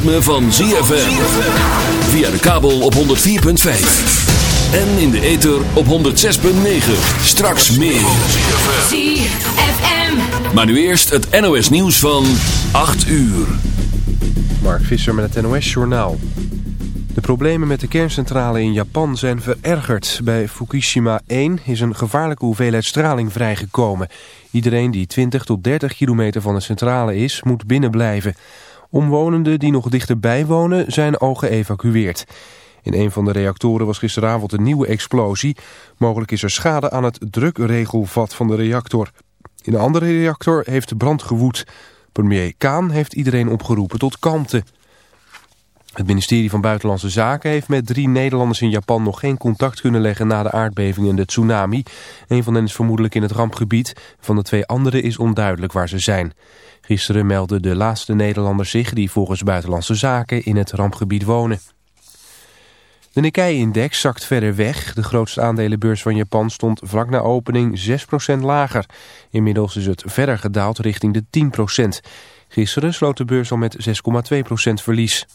ritme van ZFM. Via de kabel op 104.5. En in de ether op 106.9. Straks meer. ZFM. Maar nu eerst het NOS nieuws van 8 uur. Mark Visser met het NOS Journaal. De problemen met de kerncentrale in Japan zijn verergerd. Bij Fukushima 1 is een gevaarlijke hoeveelheid straling vrijgekomen. Iedereen die 20 tot 30 kilometer van de centrale is, moet binnen blijven. Omwonenden die nog dichterbij wonen zijn al geëvacueerd. In een van de reactoren was gisteravond een nieuwe explosie. Mogelijk is er schade aan het drukregelvat van de reactor. In een andere reactor heeft brand gewoed. Premier Kaan heeft iedereen opgeroepen tot kalmte. Het ministerie van Buitenlandse Zaken heeft met drie Nederlanders in Japan nog geen contact kunnen leggen na de aardbeving en de tsunami. Een van hen is vermoedelijk in het rampgebied. Van de twee anderen is onduidelijk waar ze zijn. Gisteren meldden de laatste Nederlanders zich die volgens Buitenlandse Zaken in het rampgebied wonen. De Nikkei-index zakt verder weg. De grootste aandelenbeurs van Japan stond vlak na opening 6% lager. Inmiddels is het verder gedaald richting de 10%. Gisteren sloot de beurs al met 6,2% verlies.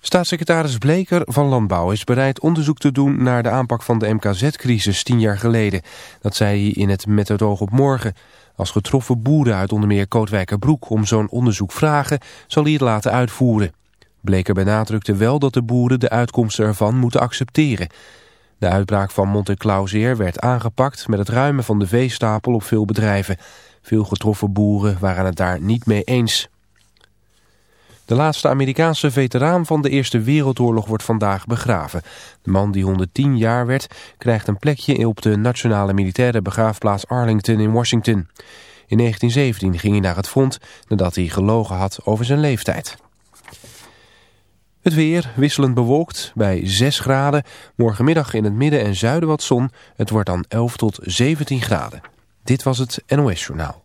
Staatssecretaris Bleker van Landbouw is bereid onderzoek te doen naar de aanpak van de MKZ-crisis tien jaar geleden. Dat zei hij in het Met het oog op morgen. Als getroffen boeren uit onder meer Kootwijkerbroek om zo'n onderzoek vragen, zal hij het laten uitvoeren. Bleker benadrukte wel dat de boeren de uitkomsten ervan moeten accepteren. De uitbraak van Monte Clauseer werd aangepakt met het ruimen van de veestapel op veel bedrijven. Veel getroffen boeren waren het daar niet mee eens. De laatste Amerikaanse veteraan van de Eerste Wereldoorlog wordt vandaag begraven. De man die 110 jaar werd, krijgt een plekje op de Nationale Militaire Begraafplaats Arlington in Washington. In 1917 ging hij naar het front nadat hij gelogen had over zijn leeftijd. Het weer wisselend bewolkt bij 6 graden. Morgenmiddag in het midden en zuiden wat zon. Het wordt dan 11 tot 17 graden. Dit was het NOS Journaal.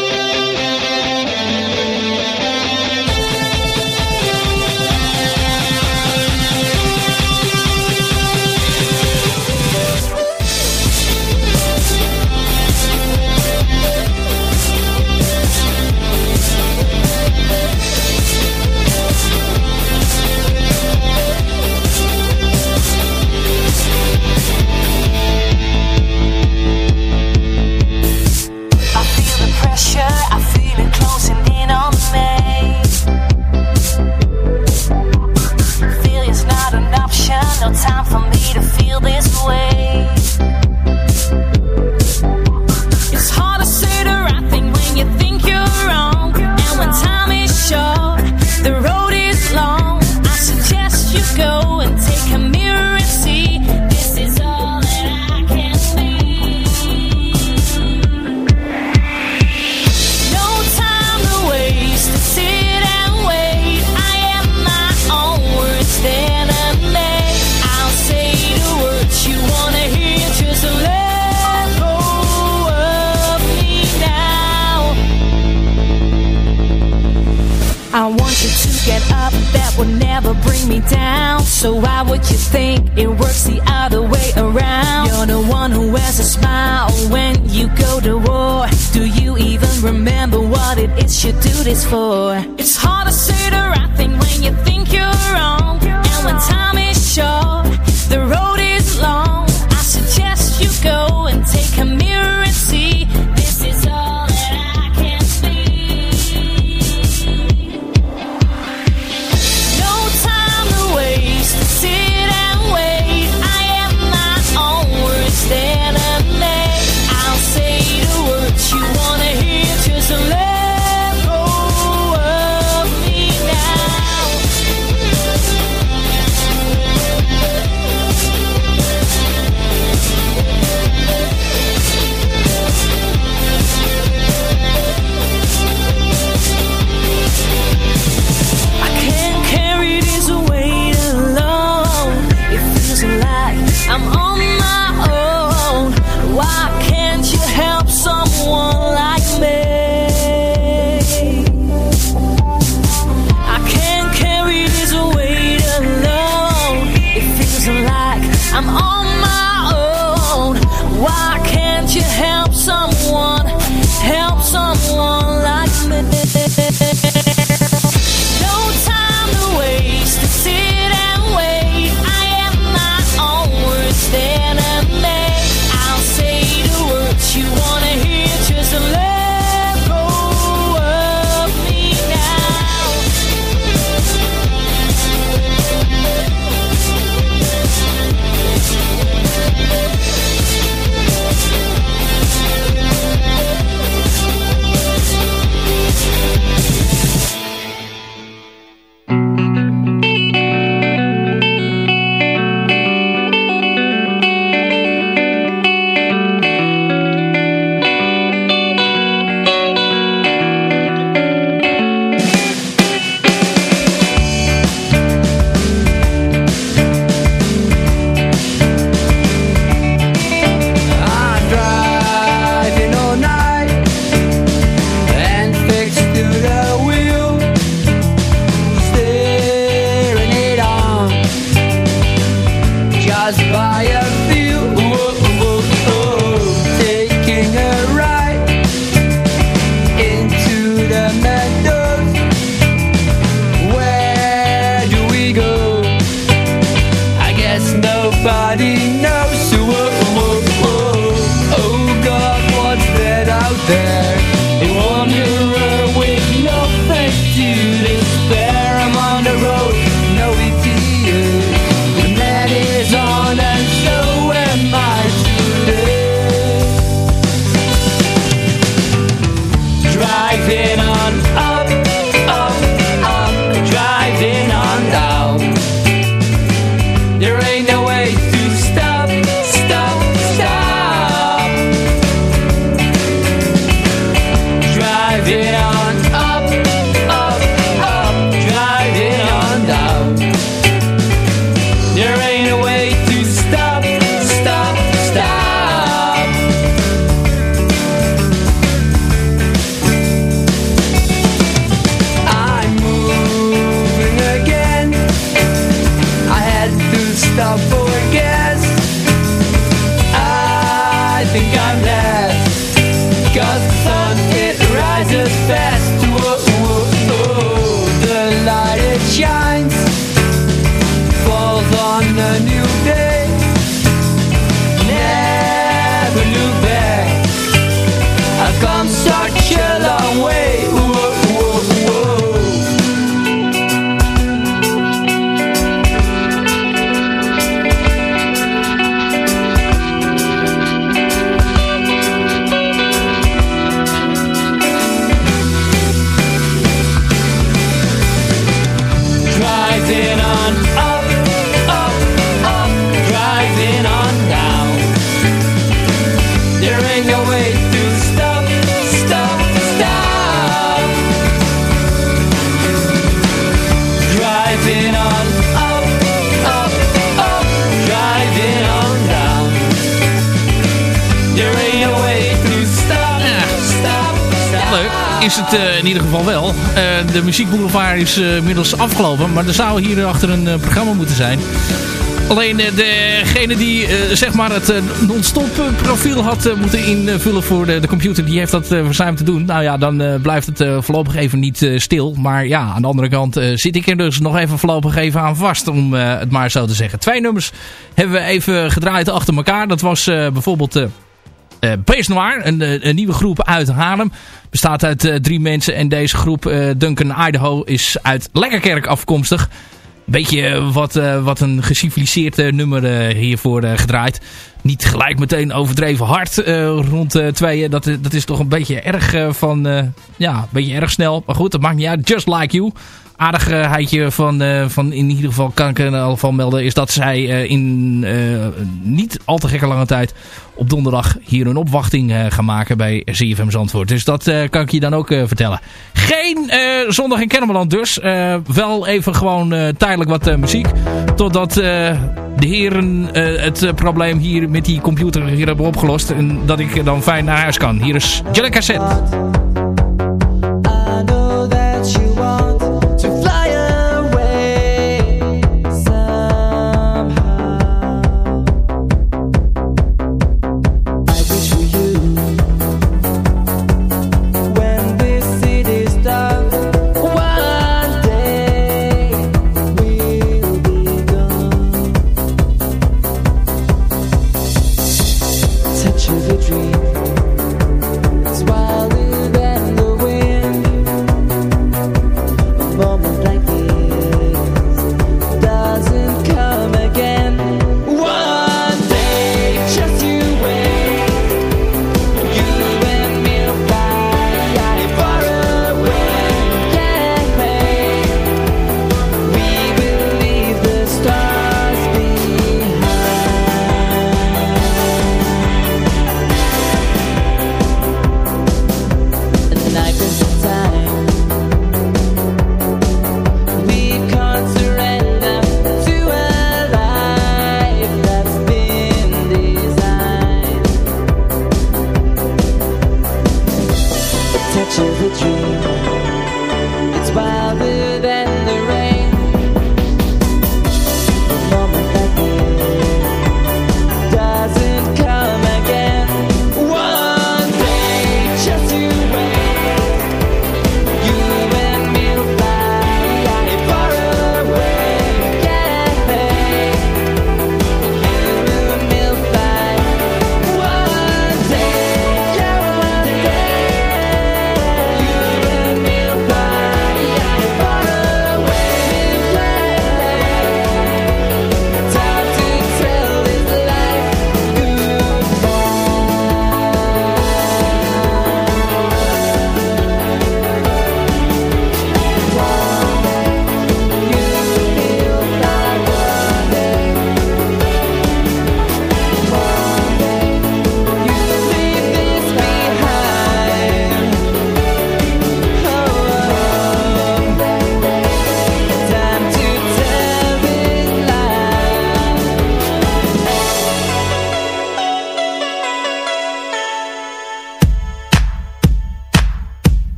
time for me to feel this way. So why would you think it works the other way around? You're the one who wears a smile when you go to war. Do you even remember what it is you do this for? It's hard to say the right thing when you think you're wrong. And when time is short, the road is long. I suggest you go and take a minute. avenue. Het eh, in ieder geval wel. Eh, de muziekboulevard is eh, inmiddels afgelopen. Maar er zou hier achter een programma moeten zijn. Alleen degene die zeg maar het non-stop profiel had moeten invullen voor de, de computer. Die heeft dat verzuimd te doen. Nou ja, dan blijft het voorlopig even niet stil. Maar ja, aan de andere kant zit ik er dus nog even voorlopig even aan vast. Om het maar zo te zeggen. Twee nummers hebben we even gedraaid achter elkaar. Dat was bijvoorbeeld... Pace Noir, een, eh, een nieuwe groep uit Haarlem. Bestaat uit eh, drie mensen en deze groep, Duncan Idaho, is uit Lekkerkerk afkomstig. Beetje wat, wat een geciviliseerd nummer hiervoor gedraaid. Niet gelijk meteen overdreven hard rond tweeën. Dat, dat is toch een beetje erg van, ja, een beetje erg snel. Maar goed, dat maakt niet uit. Just Like You aardigheidje van, eh, van in ieder geval kan ik in ieder geval melden is dat zij eh, in eh, niet al te gekke lange tijd op donderdag hier een opwachting gaan maken bij ZFM Zandvoort. Dus dat kan ik je dan ook vertellen. Geen zondag in Kennemerland dus. Wel even gewoon tijdelijk wat muziek. Totdat de heren het probleem hier met die computer hier hebben opgelost. En dat ik dan fijn naar huis kan. Hier is Jelly Cassette.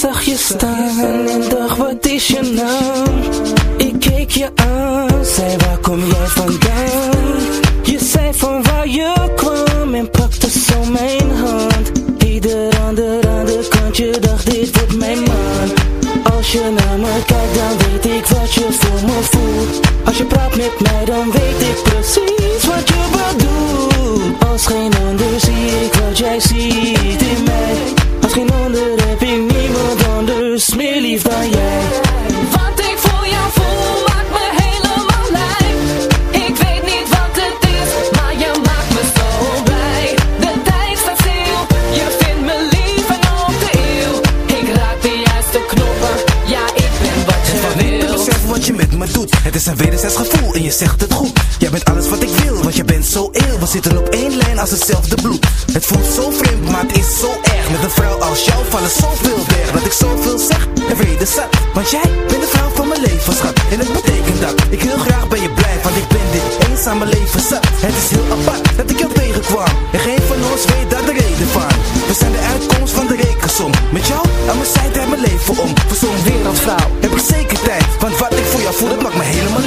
zag je staan en dacht wat is je naam? Ik keek je aan, zei waar kom jij vandaan? Je zei van waar je kwam en pakte zo mijn hand. Ieder ander de, aan de kant, je dacht dit wordt mijn man Als je naar me kijkt dan weet ik wat je voor me voelt. Als je praat met mij dan weet ik precies wat je bedoelt. Als geen ander zie ik wat jij ziet. Dan jij. Wat ik voor jou voel maakt me helemaal lijp. Ik weet niet wat het is, maar je maakt me zo blij. De tijd staat stil, je vindt me lief en op de eeuw. Ik raak de juiste knoppen, ja ik ben wat je wil. beseffen wat je met me doet. Het is een wederzijds gevoel en je zegt het goed. Jij bent alles wat ik wil, zitten op één lijn als hetzelfde bloed. Het voelt zo vreemd, maar het is zo erg. Met een vrouw als jou vallen zoveel weg. Dat ik zoveel zeg en weet zat Want jij bent de vrouw van mijn leven, schat. En het betekent dat ik heel graag bij je blijf Want ik ben dit eenzame leven zat. Het is heel apart dat ik jou tegenkwam. En geen van ons weet daar de reden van. We zijn de uitkomst van de rekensom. Met jou aan mijn zijde heb mijn leven om. Voor zo'n wereldvrouw heb ik zeker tijd Want wat ik voor jou voel, dat maakt me helemaal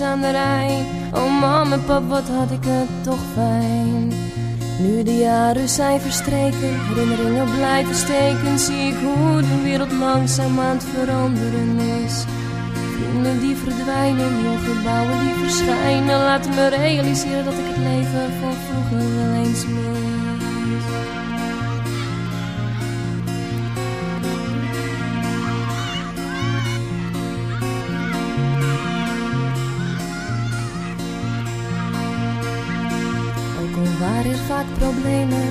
aan de Rijn. Oh mam en pap, wat had ik het toch fijn. Nu de jaren zijn verstreken, herinneringen blijven steken, zie ik hoe de wereld langzaam aan het veranderen is. Vrienden die verdwijnen, nieuwe gebouwen die verschijnen Laten me realiseren dat ik het leven van vroeger wel eens mis vaak problemen,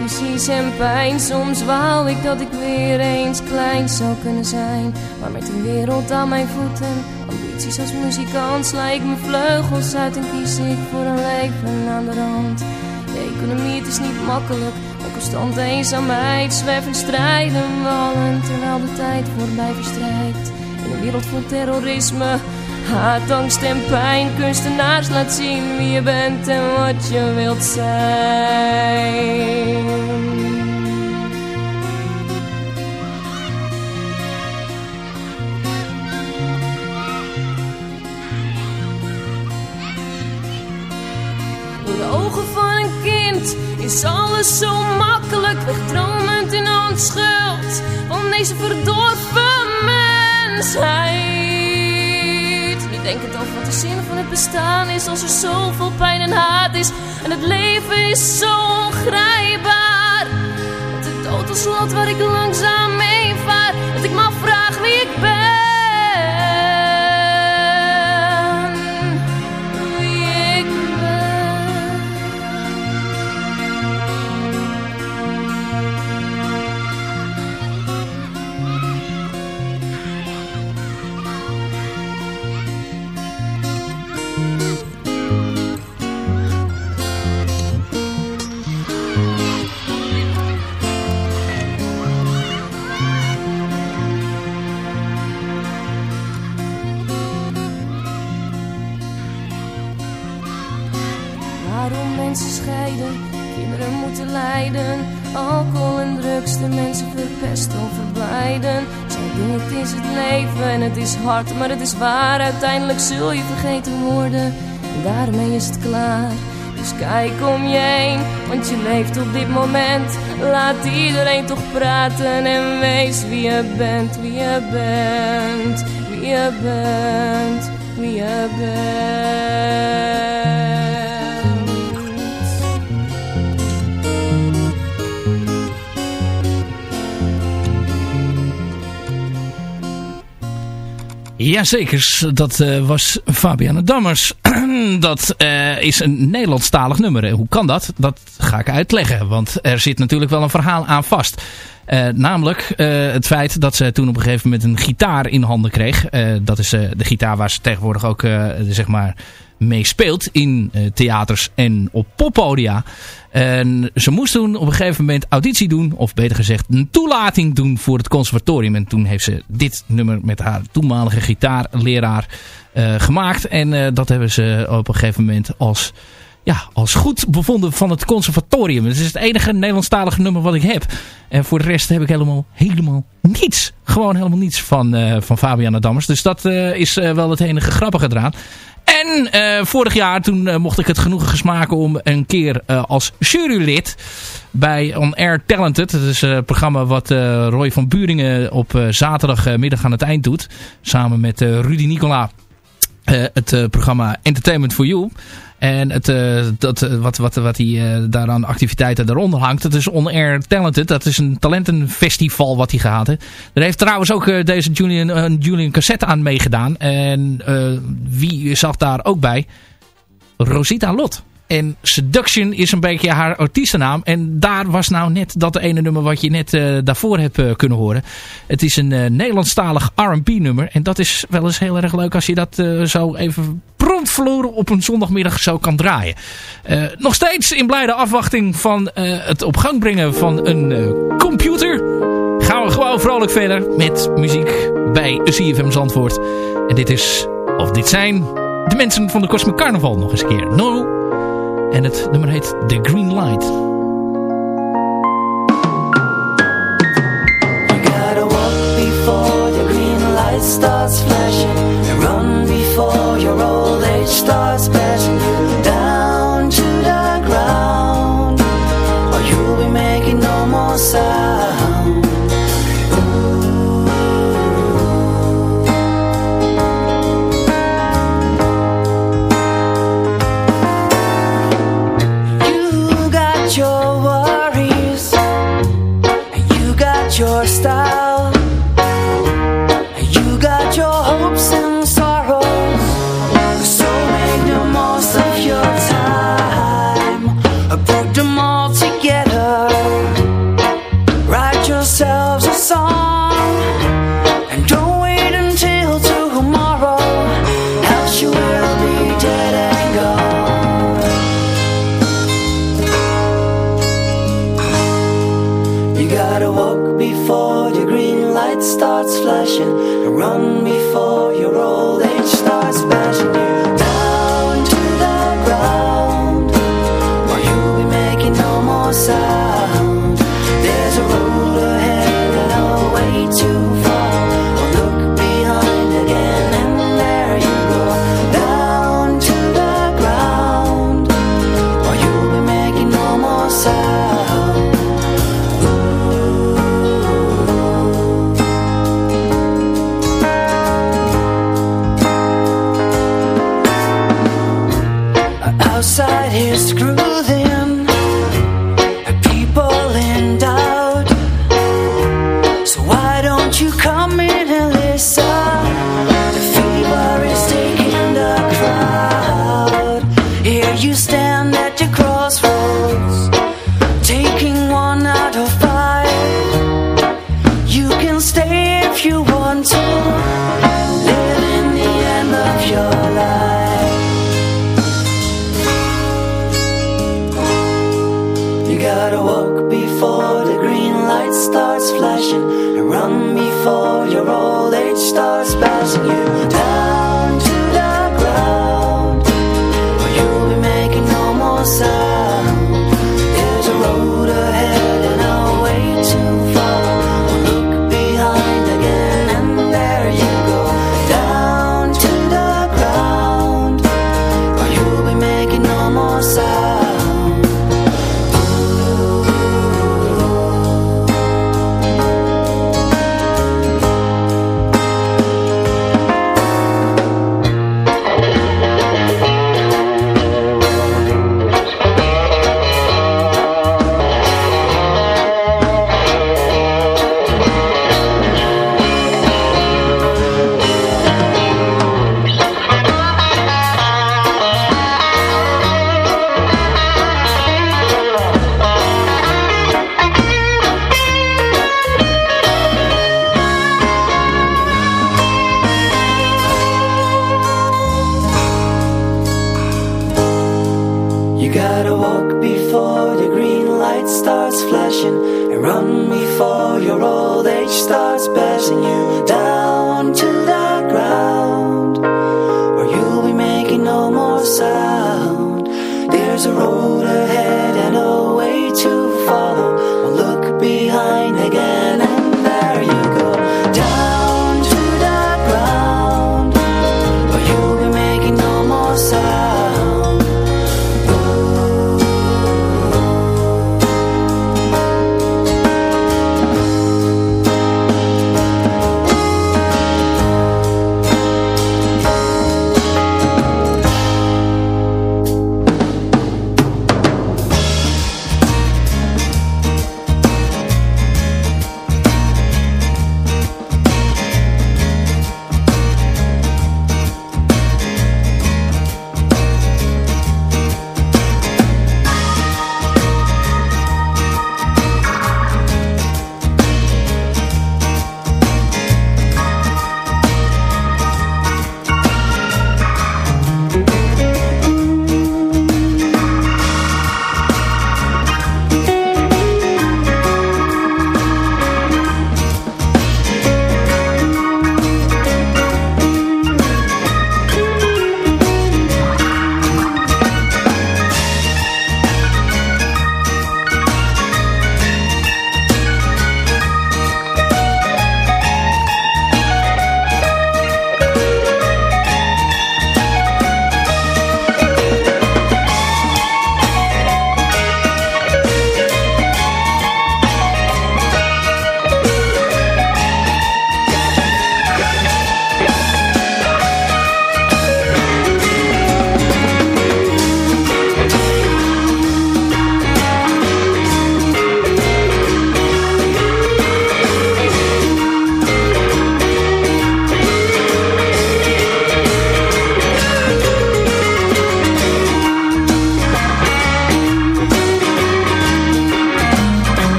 ruzies en pijn Soms wou ik dat ik weer eens klein zou kunnen zijn. Maar met een wereld aan mijn voeten Ambities als muzikant sla ik mijn vleugels uit En kies ik voor een leven aan de rand. De economie, het is niet makkelijk Een constante eenzaamheid Zwerven strijden we allen Terwijl de tijd voorbij verstrijkt In een wereld vol terrorisme. Haat, angst en pijn, kunstenaars laat zien wie je bent en wat je wilt zijn. Door de ogen van een kind is alles zo makkelijk, wegdromend in onschuld van deze verdorven mensheid. Niet denkend over wat de zin van het bestaan is, als er zoveel pijn en haat is en het leven is zo ongrijpbaar. De dood als lot waar ik langzaam mee vaar, dat ik me afvraag wie ik ben. Leven en het is hard, maar het is waar. Uiteindelijk zul je vergeten worden en daarmee is het klaar. Dus kijk om je heen, want je leeft op dit moment. Laat iedereen toch praten en wees wie je bent, wie je bent, wie je bent, wie je bent. Jazeker, dat uh, was Fabiana Dammers. dat uh, is een Nederlandstalig nummer. Hoe kan dat? Dat ga ik uitleggen, want er zit natuurlijk wel een verhaal aan vast. Namelijk het feit dat ze toen op een gegeven moment een gitaar in handen kreeg. dat is de gitaar waar ze tegenwoordig ook zeg maar mee speelt in theaters en op poppodia. En ze moest toen op een gegeven moment auditie doen. Of beter gezegd een toelating doen voor het conservatorium. En toen heeft ze dit nummer met haar toenmalige gitaarleraar uh, gemaakt. En uh, dat hebben ze op een gegeven moment als, ja, als goed bevonden van het conservatorium. Het is het enige Nederlandstalige nummer wat ik heb. En voor de rest heb ik helemaal, helemaal niets. Gewoon helemaal niets van, uh, van Fabiana Dammers. Dus dat is wel het enige grappige eraan. En uh, vorig jaar toen uh, mocht ik het genoegen gesmaken om een keer uh, als jurylid bij On Air Talented. Dat is een programma wat Roy van Buringen op zaterdagmiddag aan het eind doet. Samen met Rudy Nicola. het programma Entertainment for You. En het, uh, dat, wat, wat, wat hij uh, daar aan activiteiten daaronder hangt, dat is On Air Talented. Dat is een talentenfestival wat hij gehad heeft. Er heeft trouwens ook uh, deze Julian, Julian Cassette aan meegedaan. En wie zag daar ook bij? Rosita Lot. En Seduction is een beetje haar artiestennaam. En daar was nou net dat ene nummer wat je net daarvoor hebt kunnen horen. Het is een uh, Nederlandstalig R&B nummer. En dat is wel eens heel erg leuk als je dat zo even promptverloren op een zondagmiddag zo kan draaien. nog steeds in blijde afwachting van het op gang brengen van een computer. Gaan we gewoon vrolijk verder met muziek bij CFM Zandvoort. En dit is, of dit zijn, de mensen van de Cosmic Carnaval nog eens een keer. No En het nummer heet the green light starts flashing And run before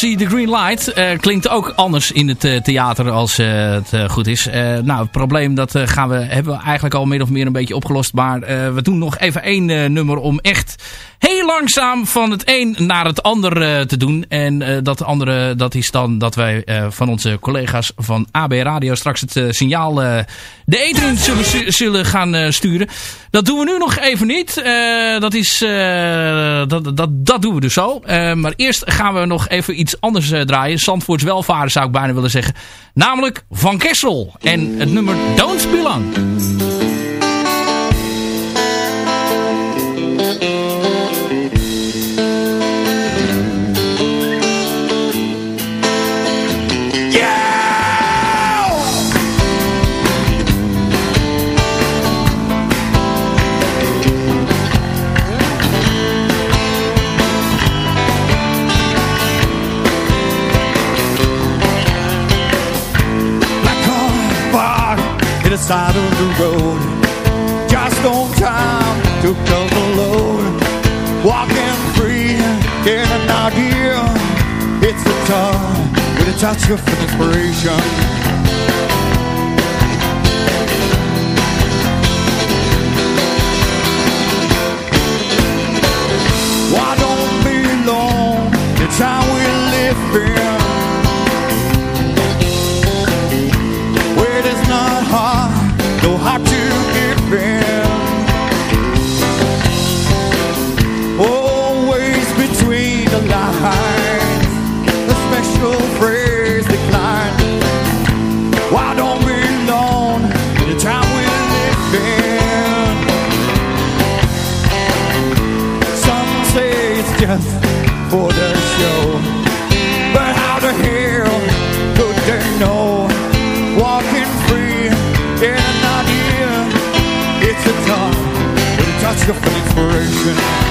versie The Green Light eh, klinkt ook anders in het eh, theater als eh, het goed is. Nou, het probleem dat gaan we, hebben we eigenlijk al min of meer een beetje opgelost. Maar we doen nog even één nummer om echt langzaam van het een naar het ander eh, te doen. En eh, dat andere, dat is dan dat wij eh, van onze collega's van AB Radio straks het signaal de eten zullen, gaan sturen. Dat doen we nu nog even niet. Dat, is, dat, dat, dat doen we dus zo. Maar eerst gaan we nog even iets anders draaien. Zandvoorts welvaren zou ik bijna willen zeggen. Namelijk Van Kessel. En het nummer Don't Belong. Black time to come the load. Walking free, in an idea. It's the time with a touch of inspiration. Why don't be alone? It's how we live tonight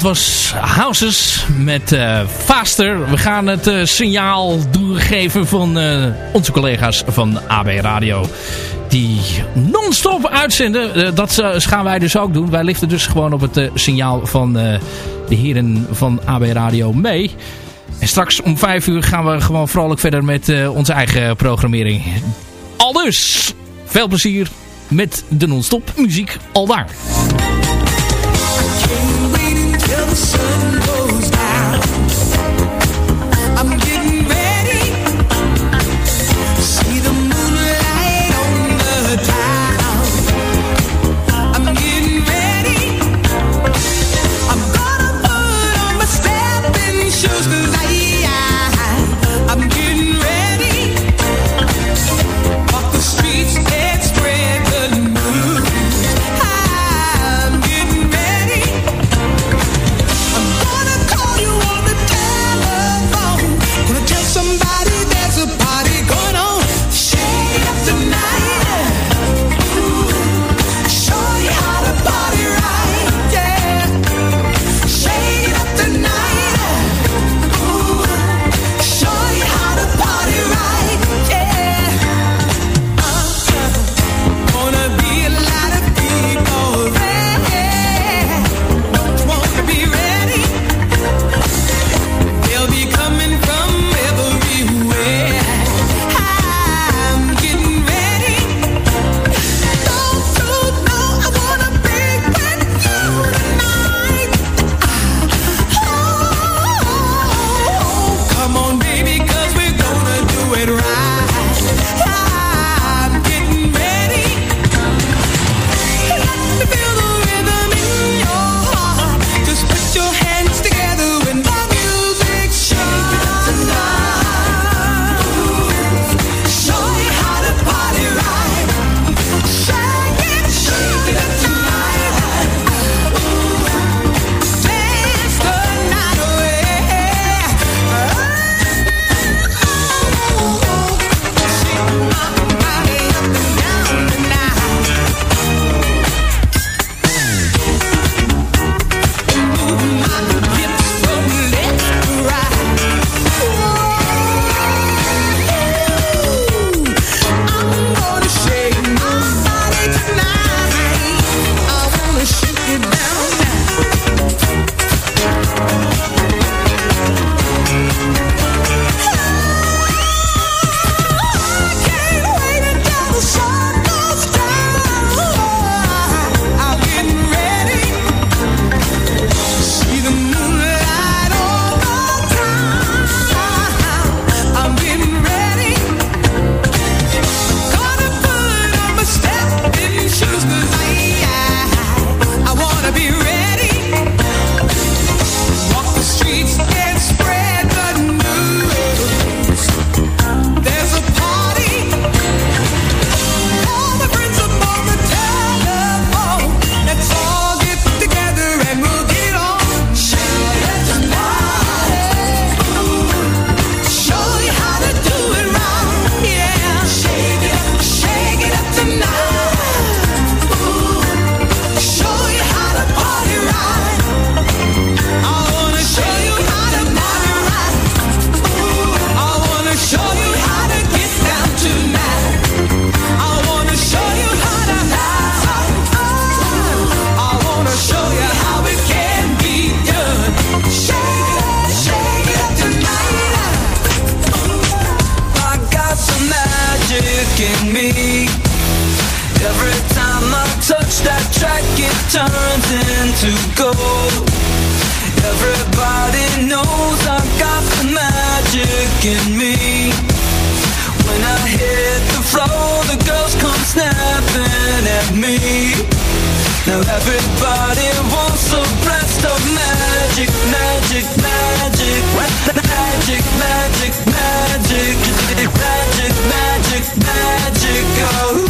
dat was Houses met uh, Faster. We gaan het eh, signaal doorgeven van eh, onze collega's van AB Radio. Die non-stop uitzenden. dat gaan wij dus ook doen. Wij liften dus gewoon op het signaal van de heren van AB Radio mee. En straks om vijf uur gaan we gewoon vrolijk verder met onze eigen programmering. Al dus, veel plezier met de non-stop muziek al daar. sun goes turns into gold. Everybody knows I've got the magic in me. When I hit the floor, the girls come snapping at me. Now everybody wants a blast of magic, magic, magic, magic, magic, magic, magic, magic, magic. Oh.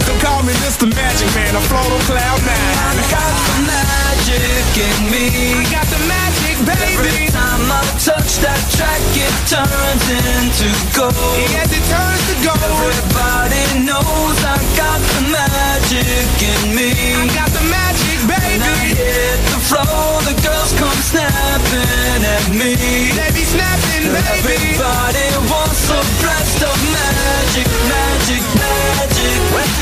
So call me Mr. Magic Man, I float on cloud nine. I got the magic in me. I got the magic, baby. Every time I touch that track, it turns into gold. Yes, it turns to gold. Everybody knows I got the magic in me. I got the magic, baby. When I hit the floor, the girls come snapping at me. They be snapping, baby. Everybody wants a blast of magic, magic, magic,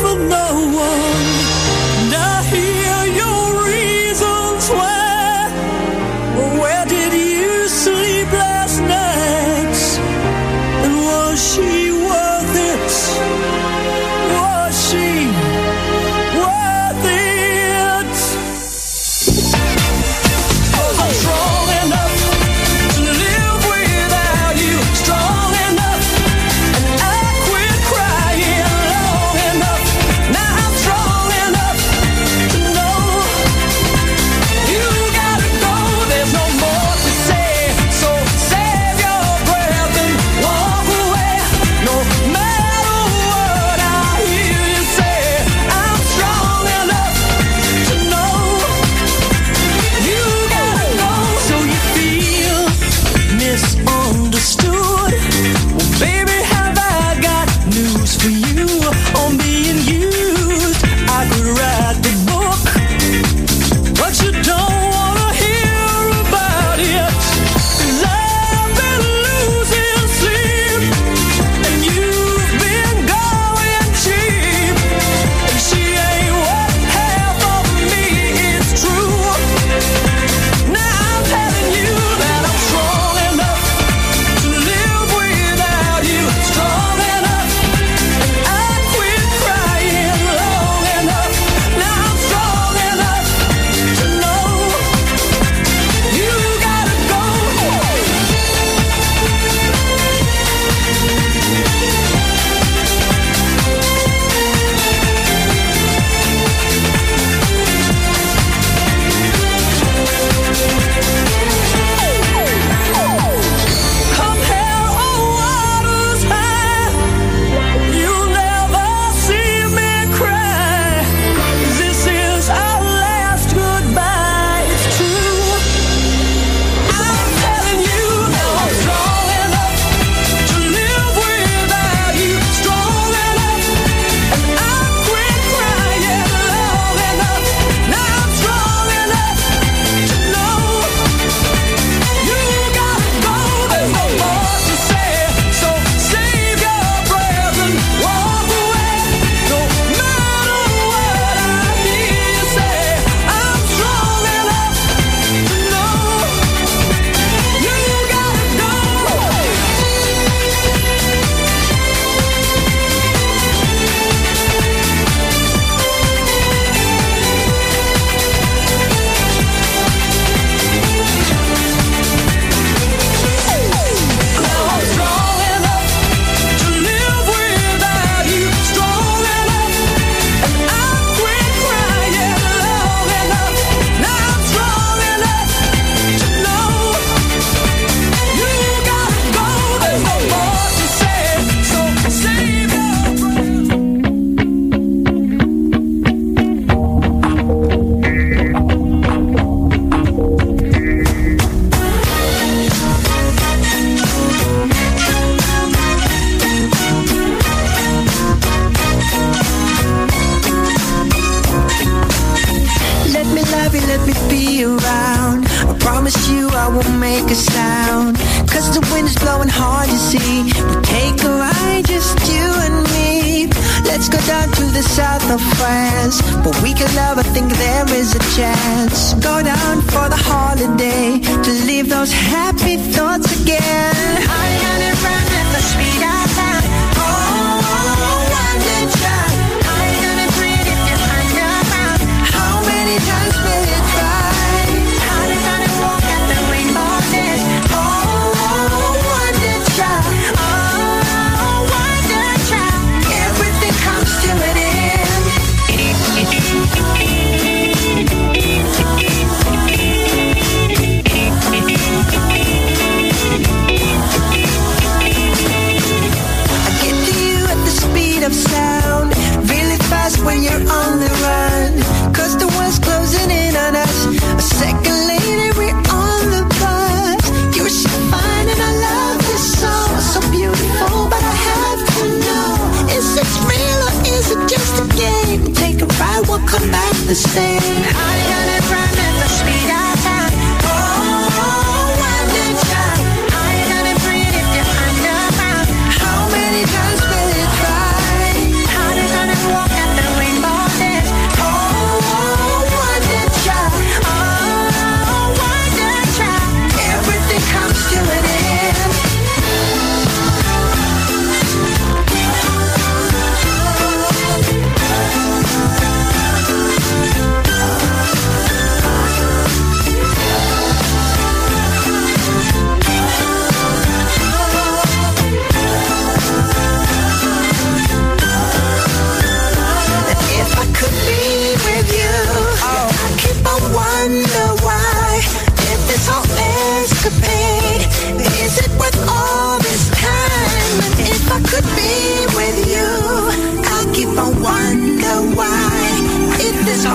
for no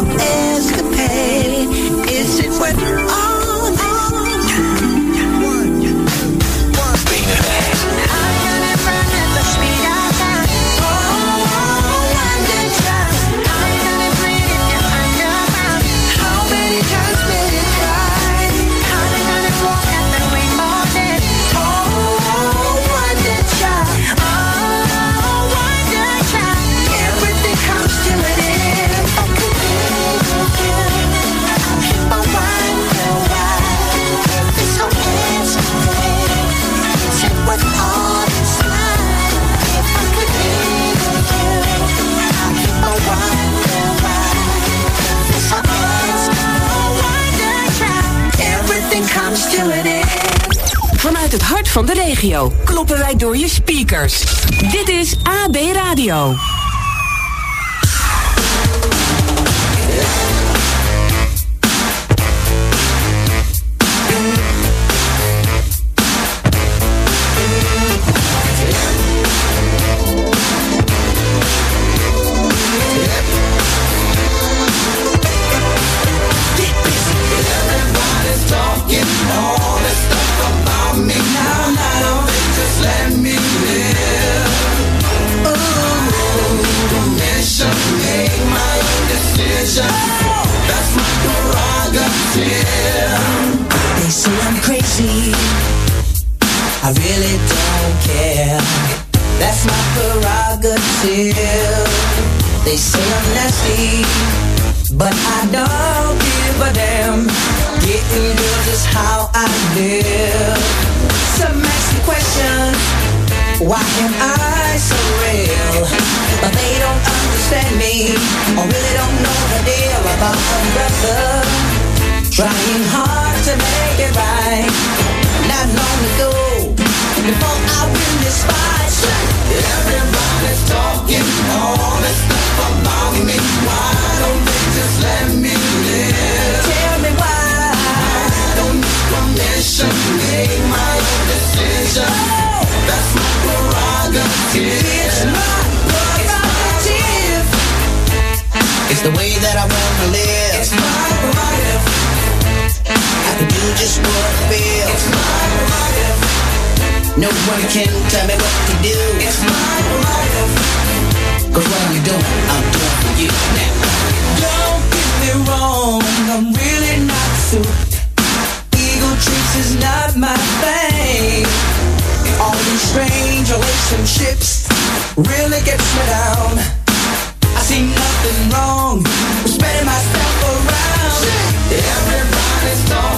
escapade? Is it worth all? van de regio. Kloppen wij door je speakers. Dit is AB Radio. Why am I so real? But they don't understand me. Or really don't know the deal about a brother. Trying hard to make it right. Not long ago Before I win this fight Everybody's talking all this stuff about me. Why the way that I want to live. It's my life. I can do just what I feel. It's my life. No one can tell me what to do. It's my prerogative. Cause what I'm doing, I'm doing for you now. Don't get me wrong, I'm really not suited. Eagle trips is not my thing. All these strange relationships really gets me down see nothing wrong spreading myself around. Everybody's gone.